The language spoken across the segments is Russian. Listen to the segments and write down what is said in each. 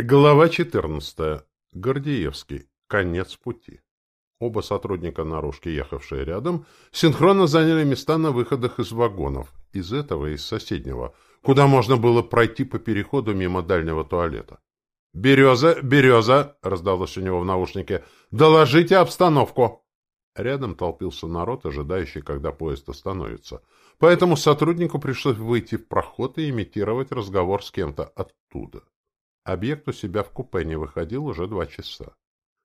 Глава 14. Гордеевский. Конец пути. Оба сотрудника наружки, ехавшие рядом, синхронно заняли места на выходах из вагонов, из этого и из соседнего, куда можно было пройти по переходу мимо дальнего туалета. «Береза, береза!» — раздалось у него в наушнике. «Доложите обстановку!» Рядом толпился народ, ожидающий, когда поезд остановится. Поэтому сотруднику пришлось выйти в проход и имитировать разговор с кем-то оттуда. Объект у себя в купе не выходил уже два часа.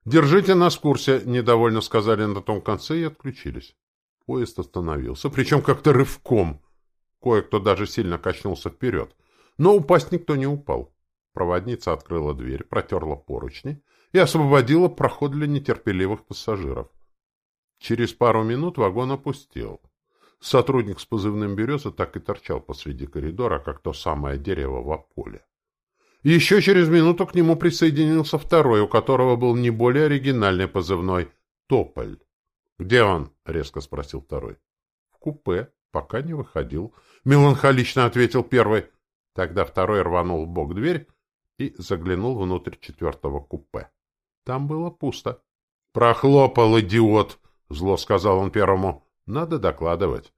«Держите нас в курсе», — недовольно сказали на том конце и отключились. Поезд остановился, причем как-то рывком. Кое-кто даже сильно качнулся вперед. Но упасть никто не упал. Проводница открыла дверь, протерла поручни и освободила проход для нетерпеливых пассажиров. Через пару минут вагон опустел. Сотрудник с позывным «Береза» так и торчал посреди коридора, как то самое дерево в поле. Еще через минуту к нему присоединился второй, у которого был не более оригинальный позывной — Тополь. «Где он?» — резко спросил второй. «В купе. Пока не выходил». Меланхолично ответил первый. Тогда второй рванул в бок дверь и заглянул внутрь четвертого купе. Там было пусто. «Прохлопал, идиот!» — зло сказал он первому. «Надо докладывать».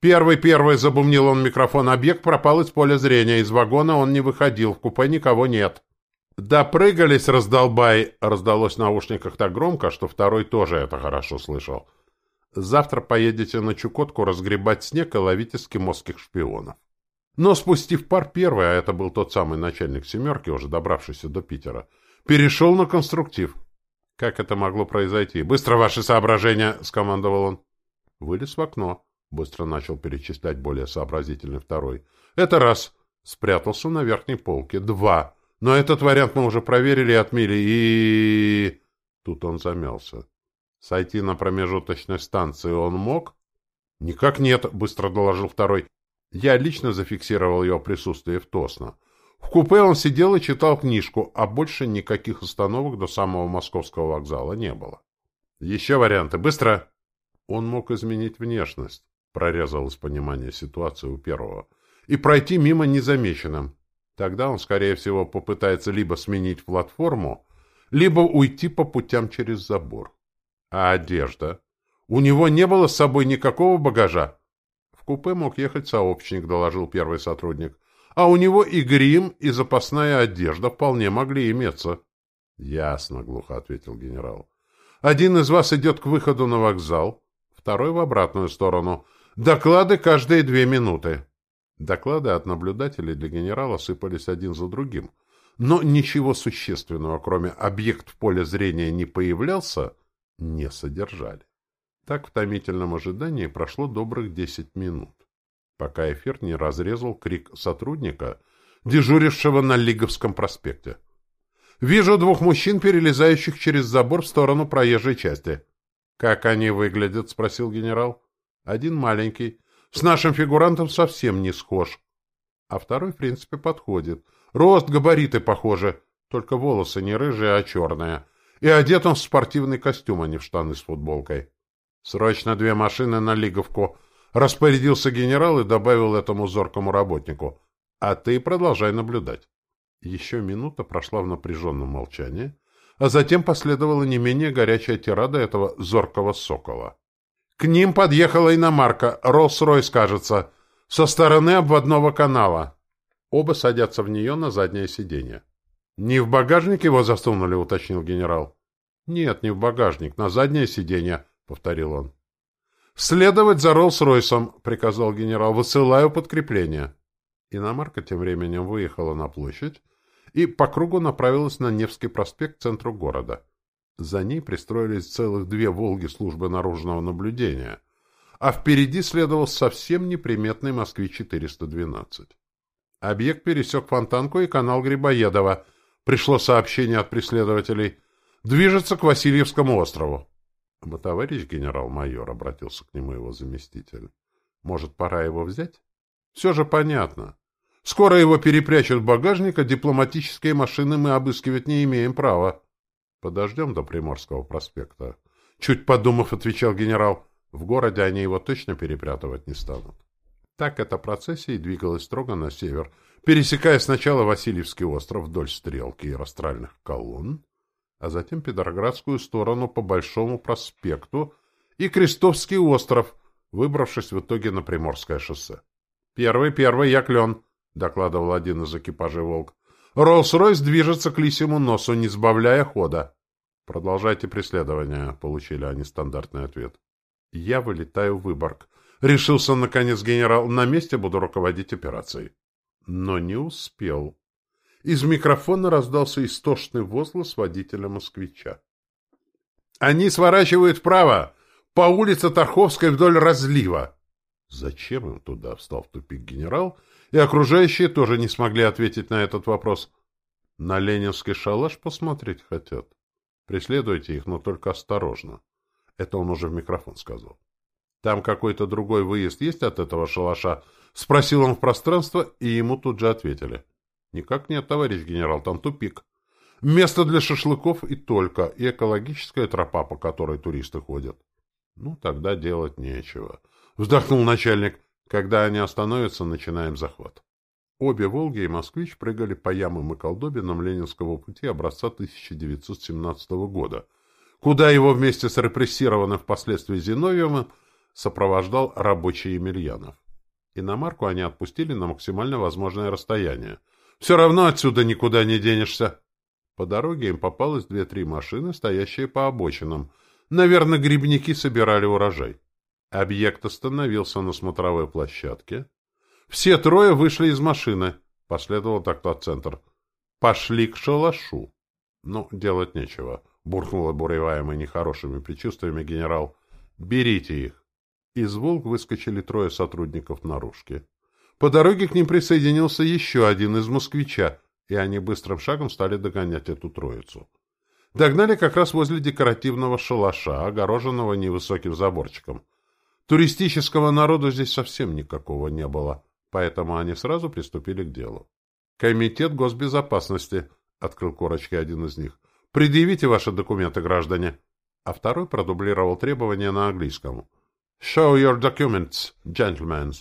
«Первый, первый!» — забумнил он микрофон. «Объект пропал из поля зрения. Из вагона он не выходил. В купе никого нет». «Допрыгались, раздолбай!» — раздалось в наушниках так громко, что второй тоже это хорошо слышал. «Завтра поедете на Чукотку разгребать снег и ловить эскимосских шпионов». Но спустив пар первый, а это был тот самый начальник «семерки», уже добравшийся до Питера, перешел на конструктив. «Как это могло произойти? Быстро ваши соображения!» — скомандовал он. Вылез в окно. Быстро начал перечислять более сообразительный второй. Это раз. Спрятался на верхней полке. Два. Но этот вариант мы уже проверили и отмели. И... Тут он замялся. Сойти на промежуточной станции он мог? Никак нет, быстро доложил второй. Я лично зафиксировал его присутствие в Тосно. В купе он сидел и читал книжку, а больше никаких остановок до самого московского вокзала не было. Еще варианты. Быстро! Он мог изменить внешность. Прорезалось понимание ситуации у первого. И пройти мимо незамеченным. Тогда он, скорее всего, попытается либо сменить платформу, либо уйти по путям через забор. А одежда? У него не было с собой никакого багажа. В купе мог ехать сообщник, доложил первый сотрудник. А у него и грим, и запасная одежда вполне могли иметься. — Ясно, — глухо ответил генерал. — Один из вас идет к выходу на вокзал, второй в обратную сторону — Доклады каждые две минуты. Доклады от наблюдателей для генерала сыпались один за другим. Но ничего существенного, кроме объект в поле зрения не появлялся, не содержали. Так в томительном ожидании прошло добрых десять минут, пока эфир не разрезал крик сотрудника, дежурившего на Лиговском проспекте. «Вижу двух мужчин, перелезающих через забор в сторону проезжей части». «Как они выглядят?» — спросил генерал. Один маленький, с нашим фигурантом совсем не схож. А второй, в принципе, подходит. Рост, габариты похожи, только волосы не рыжие, а черные. И одет он в спортивный костюм, а не в штаны с футболкой. Срочно две машины на Лиговку. Распорядился генерал и добавил этому зоркому работнику. А ты продолжай наблюдать. Еще минута прошла в напряженном молчании, а затем последовала не менее горячая тирада этого зоркого сокола. К ним подъехала иномарка, Роллс-Ройс, кажется, со стороны обводного канала. Оба садятся в нее на заднее сиденье. «Не в багажник его засунули?» — уточнил генерал. «Нет, не в багажник, на заднее сиденье», — повторил он. «Следовать за Роллс-Ройсом», — приказал генерал. «Высылаю подкрепление». Иномарка тем временем выехала на площадь и по кругу направилась на Невский проспект к центру города. За ней пристроились целых две «Волги» службы наружного наблюдения, а впереди следовал совсем неприметный «Москвич-412». Объект пересек Фонтанку и канал Грибоедова. Пришло сообщение от преследователей. Движется к Васильевскому острову. — Товарищ генерал-майор, — обратился к нему его заместитель, — может, пора его взять? — Все же понятно. Скоро его перепрячут в багажник, а дипломатические машины мы обыскивать не имеем права. Подождем до Приморского проспекта. Чуть подумав, отвечал генерал. В городе они его точно перепрятывать не станут. Так эта процессия и двигалась строго на север, пересекая сначала Васильевский остров вдоль стрелки и растральных колонн, а затем Петроградскую сторону по Большому проспекту и Крестовский остров, выбравшись в итоге на Приморское шоссе. «Первый, первый, я клен», — докладывал один из экипажей «Волк». «Роллс-Ройс движется к лисьему носу, не сбавляя хода». «Продолжайте преследование», — получили они стандартный ответ. «Я вылетаю в Выборг», — решился, наконец, генерал. «На месте буду руководить операцией». Но не успел. Из микрофона раздался истошный возглас водителя москвича. «Они сворачивают вправо! По улице Тарховской вдоль разлива!» Зачем им туда, встал в тупик генерал, и окружающие тоже не смогли ответить на этот вопрос. На ленинский шалаш посмотреть хотят. Преследуйте их, но только осторожно. Это он уже в микрофон сказал. Там какой-то другой выезд есть от этого шалаша? Спросил он в пространство, и ему тут же ответили. Никак нет, товарищ генерал, там тупик. Место для шашлыков и только, и экологическая тропа, по которой туристы ходят. Ну, тогда делать нечего. Вздохнул начальник. Когда они остановятся, начинаем захват. Обе «Волги» и «Москвич» прыгали по ямам и колдобинам Ленинского пути образца 1917 года, куда его вместе с репрессированным впоследствии Зиновьевым сопровождал рабочий Емельянов. Иномарку они отпустили на максимально возможное расстояние. Все равно отсюда никуда не денешься. По дороге им попалось две-три машины, стоящие по обочинам. Наверное, грибники собирали урожай. Объект остановился на смотровой площадке. Все трое вышли из машины. Последовал центр. Пошли к шалашу. Ну, делать нечего. Буркнул обуреваемый нехорошими предчувствиями генерал. Берите их. Из «Волк» выскочили трое сотрудников наружки. По дороге к ним присоединился еще один из «Москвича», и они быстрым шагом стали догонять эту троицу. Догнали как раз возле декоративного шалаша, огороженного невысоким заборчиком. Туристического народу здесь совсем никакого не было, поэтому они сразу приступили к делу. «Комитет госбезопасности», — открыл корочки один из них. «Предъявите ваши документы, граждане». А второй продублировал требования на английском. «Show your documents, gentlemen».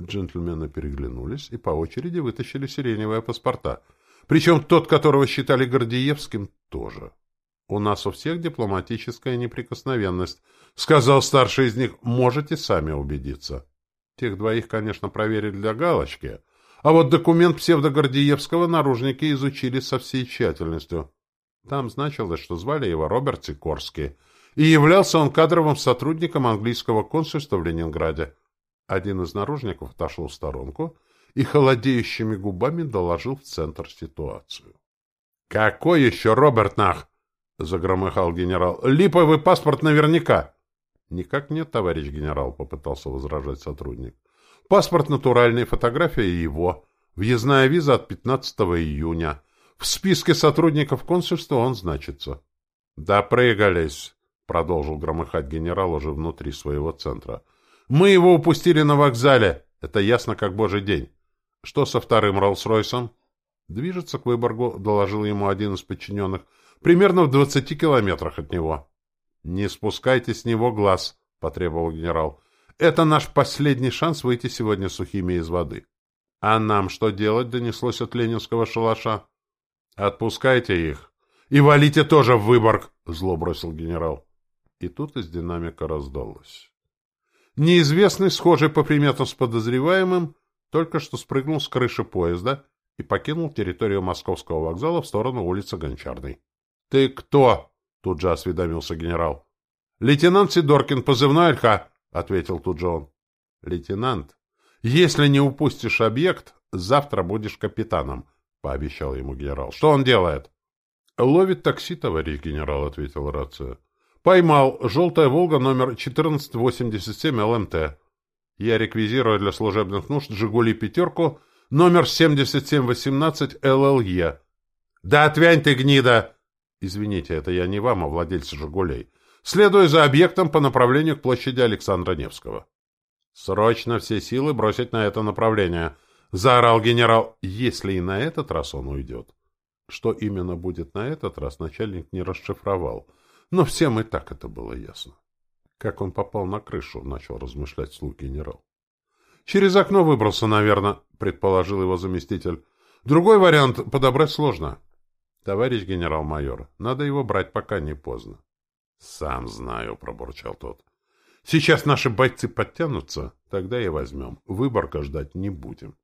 Джентльмены переглянулись и по очереди вытащили сиреневые паспорта. Причем тот, которого считали Гордеевским, тоже. «У нас у всех дипломатическая неприкосновенность», — сказал старший из них. «Можете сами убедиться». Тех двоих, конечно, проверили для галочки, а вот документ псевдогордиевского наружники изучили со всей тщательностью. Там значилось, что звали его Роберт Сикорский, и являлся он кадровым сотрудником английского консульства в Ленинграде. Один из наружников отошел в сторонку и холодеющими губами доложил в центр ситуацию. «Какой еще Роберт Нах?» — загромыхал генерал. — Липовый паспорт наверняка. — Никак нет, товарищ генерал, — попытался возражать сотрудник. — Паспорт натуральный, фотография его. Въездная виза от 15 июня. В списке сотрудников консульства он значится. — Допрыгались, — продолжил громыхать генерал уже внутри своего центра. — Мы его упустили на вокзале. Это ясно как божий день. Что со вторым Роллс-Ройсом? — Движется к Выборгу, — доложил ему один из подчиненных. — примерно в двадцати километрах от него. — Не спускайте с него глаз, — потребовал генерал. — Это наш последний шанс выйти сегодня сухими из воды. — А нам что делать? — донеслось от ленинского шалаша. — Отпускайте их. И валите тоже в Выборг, — зло бросил генерал. И тут из динамика раздалось. Неизвестный, схожий по приметам с подозреваемым, только что спрыгнул с крыши поезда и покинул территорию московского вокзала в сторону улицы Гончарной. — Ты кто? — тут же осведомился генерал. — Лейтенант Сидоркин, позывной ЛХ, — ответил тут же он. — Лейтенант, если не упустишь объект, завтра будешь капитаном, — пообещал ему генерал. — Что он делает? — Ловит такси, товарищ генерал, — ответил рация. — Поймал. Желтая «Волга» номер 1487 ЛМТ. Я реквизирую для служебных нужд «Жигули пятерку» номер 7718 ЛЛЕ. — Да отвянь ты, гнида! Извините, это я не вам, а владельцу «Жигулей». Следую за объектом по направлению к площади Александра Невского. «Срочно все силы бросить на это направление!» — заорал генерал. «Если и на этот раз он уйдет». Что именно будет на этот раз, начальник не расшифровал. Но всем и так это было ясно. Как он попал на крышу, начал размышлять слуг генерал. Через окно выбрался, наверное, предположил его заместитель. Другой вариант подобрать сложно. Товарищ генерал-майор, надо его брать, пока не поздно. Сам знаю, пробурчал тот. Сейчас наши бойцы подтянутся, тогда и возьмем. Выборка ждать не будем.